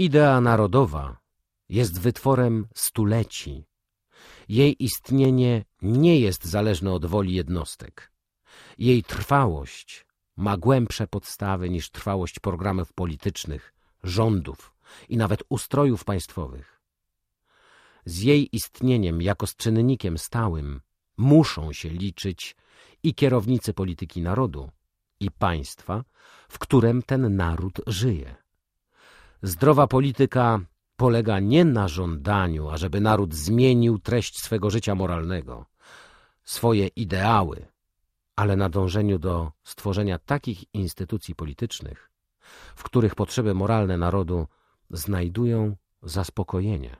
Idea narodowa jest wytworem stuleci. Jej istnienie nie jest zależne od woli jednostek. Jej trwałość ma głębsze podstawy niż trwałość programów politycznych, rządów i nawet ustrojów państwowych. Z jej istnieniem jako z czynnikiem stałym muszą się liczyć i kierownicy polityki narodu, i państwa, w którym ten naród żyje. Zdrowa polityka polega nie na żądaniu, ażeby naród zmienił treść swego życia moralnego, swoje ideały, ale na dążeniu do stworzenia takich instytucji politycznych, w których potrzeby moralne narodu znajdują zaspokojenie.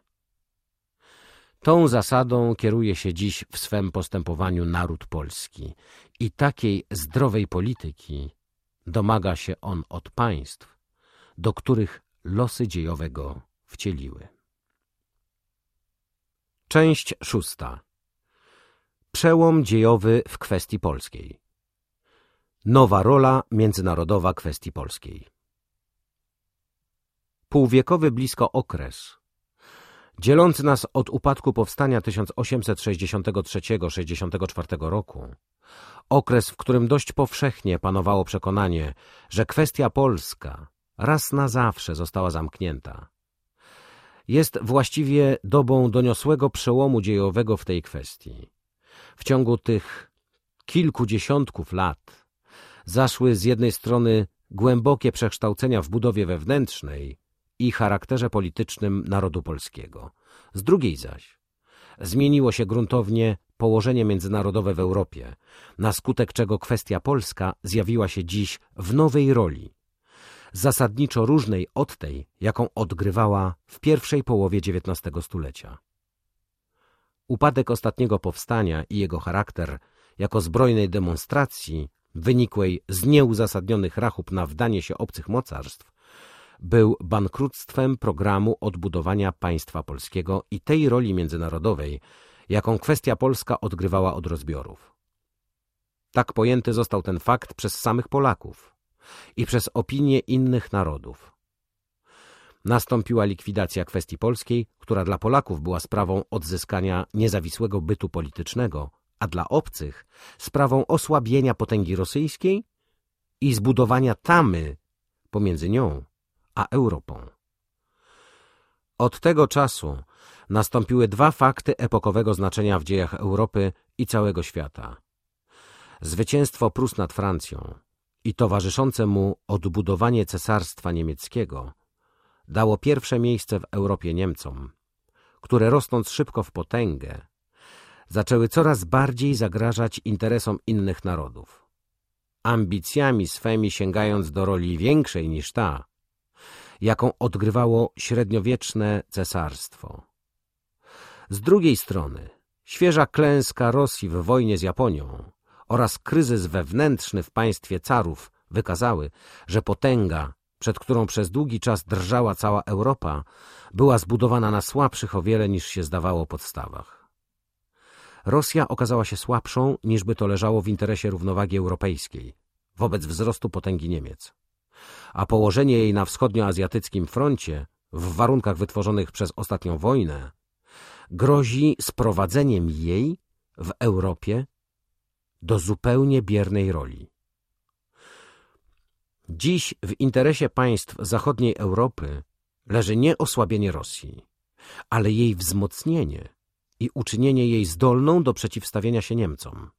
Tą zasadą kieruje się dziś w swym postępowaniu naród polski i takiej zdrowej polityki domaga się on od państw, do których losy dziejowe go wcieliły. Część szósta. Przełom dziejowy w kwestii polskiej. Nowa rola międzynarodowa kwestii polskiej. Półwiekowy blisko okres dzielący nas od upadku powstania 1863-64 roku, okres, w którym dość powszechnie panowało przekonanie, że kwestia polska raz na zawsze została zamknięta, jest właściwie dobą doniosłego przełomu dziejowego w tej kwestii. W ciągu tych kilku dziesiątków lat zaszły z jednej strony głębokie przekształcenia w budowie wewnętrznej i charakterze politycznym narodu polskiego. Z drugiej zaś zmieniło się gruntownie położenie międzynarodowe w Europie, na skutek czego kwestia polska zjawiła się dziś w nowej roli, zasadniczo różnej od tej, jaką odgrywała w pierwszej połowie XIX stulecia. Upadek ostatniego powstania i jego charakter jako zbrojnej demonstracji wynikłej z nieuzasadnionych rachub na wdanie się obcych mocarstw był bankructwem programu odbudowania państwa polskiego i tej roli międzynarodowej, jaką kwestia polska odgrywała od rozbiorów. Tak pojęty został ten fakt przez samych Polaków i przez opinie innych narodów. Nastąpiła likwidacja kwestii polskiej, która dla Polaków była sprawą odzyskania niezawisłego bytu politycznego, a dla obcych sprawą osłabienia potęgi rosyjskiej i zbudowania tamy pomiędzy nią a Europą. Od tego czasu nastąpiły dwa fakty epokowego znaczenia w dziejach Europy i całego świata. Zwycięstwo Prus nad Francją i towarzyszące mu odbudowanie cesarstwa niemieckiego dało pierwsze miejsce w Europie Niemcom, które rosnąc szybko w potęgę, zaczęły coraz bardziej zagrażać interesom innych narodów. Ambicjami swymi sięgając do roli większej niż ta, jaką odgrywało średniowieczne cesarstwo. Z drugiej strony świeża klęska Rosji w wojnie z Japonią oraz kryzys wewnętrzny w państwie carów wykazały, że potęga, przed którą przez długi czas drżała cała Europa, była zbudowana na słabszych o wiele niż się zdawało podstawach. Rosja okazała się słabszą, niż by to leżało w interesie równowagi europejskiej wobec wzrostu potęgi Niemiec a położenie jej na wschodnioazjatyckim froncie, w warunkach wytworzonych przez ostatnią wojnę, grozi sprowadzeniem jej w Europie do zupełnie biernej roli. Dziś w interesie państw zachodniej Europy leży nie osłabienie Rosji, ale jej wzmocnienie i uczynienie jej zdolną do przeciwstawienia się Niemcom.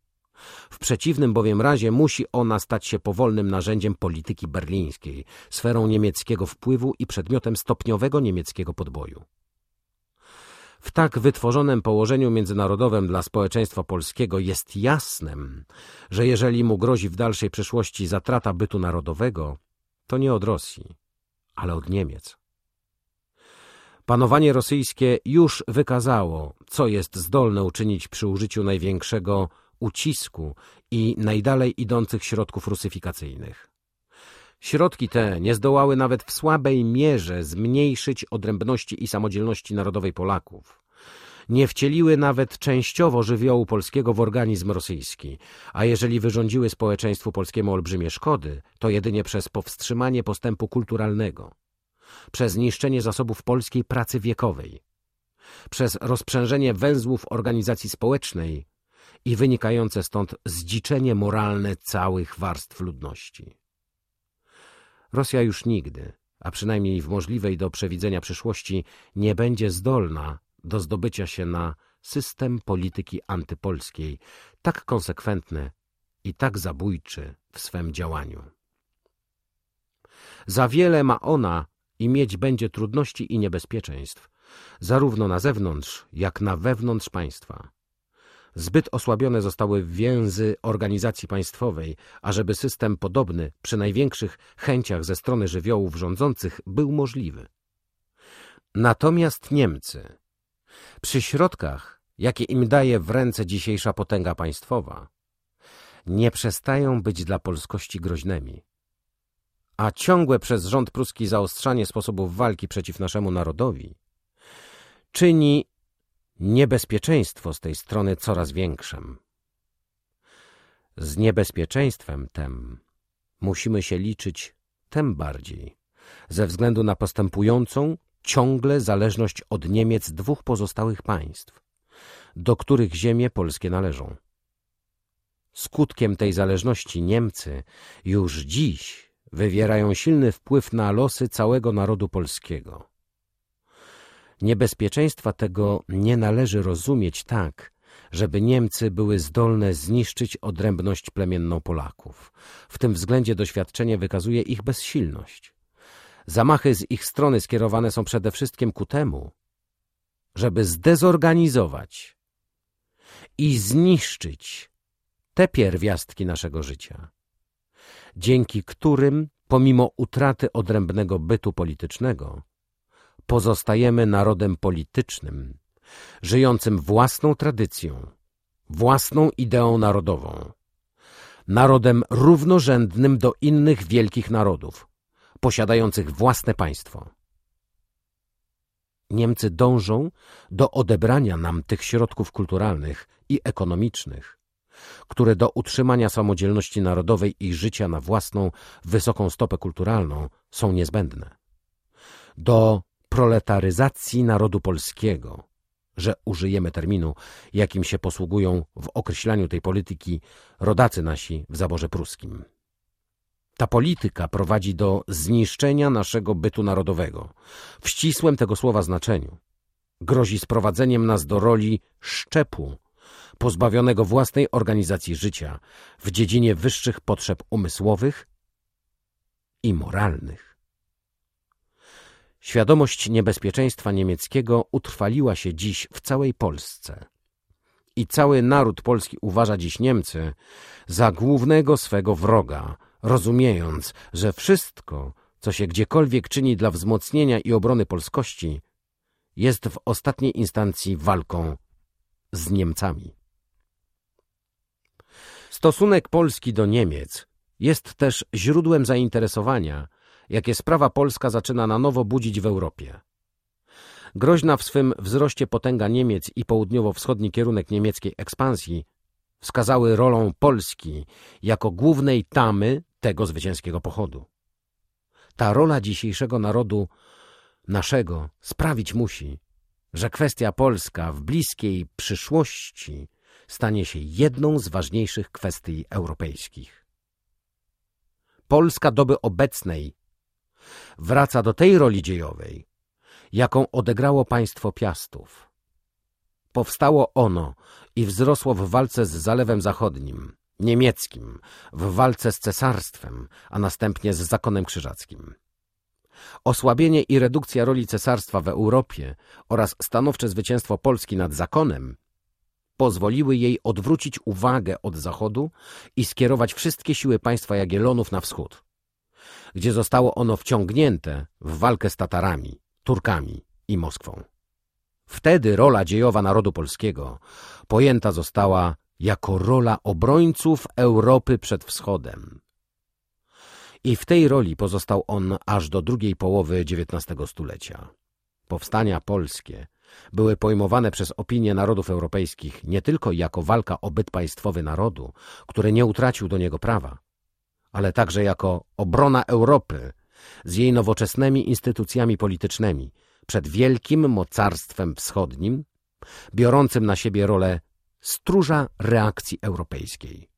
W przeciwnym bowiem razie musi ona stać się powolnym narzędziem polityki berlińskiej, sferą niemieckiego wpływu i przedmiotem stopniowego niemieckiego podboju. W tak wytworzonym położeniu międzynarodowym dla społeczeństwa polskiego jest jasnem, że jeżeli mu grozi w dalszej przyszłości zatrata bytu narodowego, to nie od Rosji, ale od Niemiec. Panowanie rosyjskie już wykazało, co jest zdolne uczynić przy użyciu największego ucisku i najdalej idących środków rusyfikacyjnych. Środki te nie zdołały nawet w słabej mierze zmniejszyć odrębności i samodzielności narodowej Polaków. Nie wcieliły nawet częściowo żywiołu polskiego w organizm rosyjski, a jeżeli wyrządziły społeczeństwu polskiemu olbrzymie szkody, to jedynie przez powstrzymanie postępu kulturalnego. przez niszczenie zasobów polskiej pracy wiekowej, przez rozprzężenie węzłów organizacji społecznej i wynikające stąd zdziczenie moralne całych warstw ludności. Rosja już nigdy, a przynajmniej w możliwej do przewidzenia przyszłości, nie będzie zdolna do zdobycia się na system polityki antypolskiej, tak konsekwentny i tak zabójczy w swym działaniu. Za wiele ma ona i mieć będzie trudności i niebezpieczeństw, zarówno na zewnątrz, jak na wewnątrz państwa. Zbyt osłabione zostały więzy organizacji państwowej, ażeby system podobny przy największych chęciach ze strony żywiołów rządzących był możliwy. Natomiast Niemcy, przy środkach, jakie im daje w ręce dzisiejsza potęga państwowa, nie przestają być dla polskości groźnymi. A ciągłe przez rząd pruski zaostrzanie sposobów walki przeciw naszemu narodowi czyni niebezpieczeństwo z tej strony coraz większym. Z niebezpieczeństwem tem musimy się liczyć tem bardziej, ze względu na postępującą ciągle zależność od Niemiec dwóch pozostałych państw, do których ziemie polskie należą. Skutkiem tej zależności Niemcy już dziś wywierają silny wpływ na losy całego narodu polskiego. Niebezpieczeństwa tego nie należy rozumieć tak, żeby Niemcy były zdolne zniszczyć odrębność plemienną Polaków. W tym względzie doświadczenie wykazuje ich bezsilność. Zamachy z ich strony skierowane są przede wszystkim ku temu, żeby zdezorganizować i zniszczyć te pierwiastki naszego życia, dzięki którym, pomimo utraty odrębnego bytu politycznego, pozostajemy narodem politycznym, żyjącym własną tradycją, własną ideą narodową, narodem równorzędnym do innych wielkich narodów, posiadających własne państwo. Niemcy dążą do odebrania nam tych środków kulturalnych i ekonomicznych, które do utrzymania samodzielności narodowej i życia na własną, wysoką stopę kulturalną są niezbędne. Do proletaryzacji narodu polskiego, że użyjemy terminu, jakim się posługują w określaniu tej polityki rodacy nasi w zaborze pruskim. Ta polityka prowadzi do zniszczenia naszego bytu narodowego, w ścisłym tego słowa znaczeniu. Grozi sprowadzeniem nas do roli szczepu, pozbawionego własnej organizacji życia w dziedzinie wyższych potrzeb umysłowych i moralnych. Świadomość niebezpieczeństwa niemieckiego utrwaliła się dziś w całej Polsce. I cały naród polski uważa dziś Niemcy za głównego swego wroga, rozumiejąc, że wszystko, co się gdziekolwiek czyni dla wzmocnienia i obrony polskości, jest w ostatniej instancji walką z Niemcami. Stosunek Polski do Niemiec jest też źródłem zainteresowania jakie sprawa polska zaczyna na nowo budzić w Europie. Groźna w swym wzroście potęga Niemiec i południowo-wschodni kierunek niemieckiej ekspansji wskazały rolą Polski jako głównej tamy tego zwycięskiego pochodu. Ta rola dzisiejszego narodu naszego sprawić musi, że kwestia polska w bliskiej przyszłości stanie się jedną z ważniejszych kwestii europejskich. Polska doby obecnej wraca do tej roli dziejowej, jaką odegrało państwo Piastów. Powstało ono i wzrosło w walce z Zalewem Zachodnim, niemieckim, w walce z cesarstwem, a następnie z zakonem krzyżackim. Osłabienie i redukcja roli cesarstwa w Europie oraz stanowcze zwycięstwo Polski nad zakonem pozwoliły jej odwrócić uwagę od zachodu i skierować wszystkie siły państwa Jagiellonów na wschód gdzie zostało ono wciągnięte w walkę z Tatarami, Turkami i Moskwą. Wtedy rola dziejowa narodu polskiego pojęta została jako rola obrońców Europy przed wschodem. I w tej roli pozostał on aż do drugiej połowy XIX stulecia. Powstania polskie były pojmowane przez opinie narodów europejskich nie tylko jako walka o byt państwowy narodu, który nie utracił do niego prawa, ale także jako obrona Europy z jej nowoczesnymi instytucjami politycznymi przed wielkim mocarstwem wschodnim, biorącym na siebie rolę stróża reakcji europejskiej.